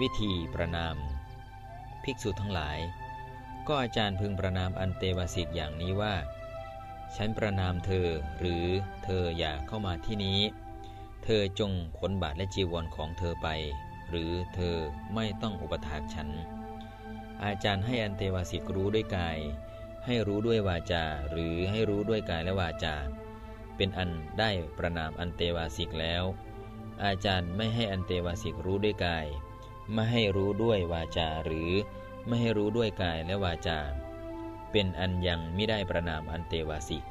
วิธีประนาม ภิกษุทั้งหลาย ก็อาจารย์พึงประนามอันเตวสิกอย่างนี้ว่า ฉันประนามเธอหรือเธออย่าเข้ามาที่นี้ เธอจงขนบาทและจีวรของเธอไป หรือเธอไม่ต้องอุปถากฉัน อาจารย์ให้อันเตวสิกรู้ด้วยกาย ให้รู้ด้วยวาจา หรือให้รู้ด้วยกายและวาจา เป็นอันได้ประนามอันเตวาสิกแล้ว อาจารย์ไม่ให้อันเตวาสิกรู้ด้วยกาย ไม่ให้รู้ด้วยวาจาหรือไม่ให้รู้ด้วยกายและวาจา เป็นอันยังไม่ได้ประนามอันเตวาสิก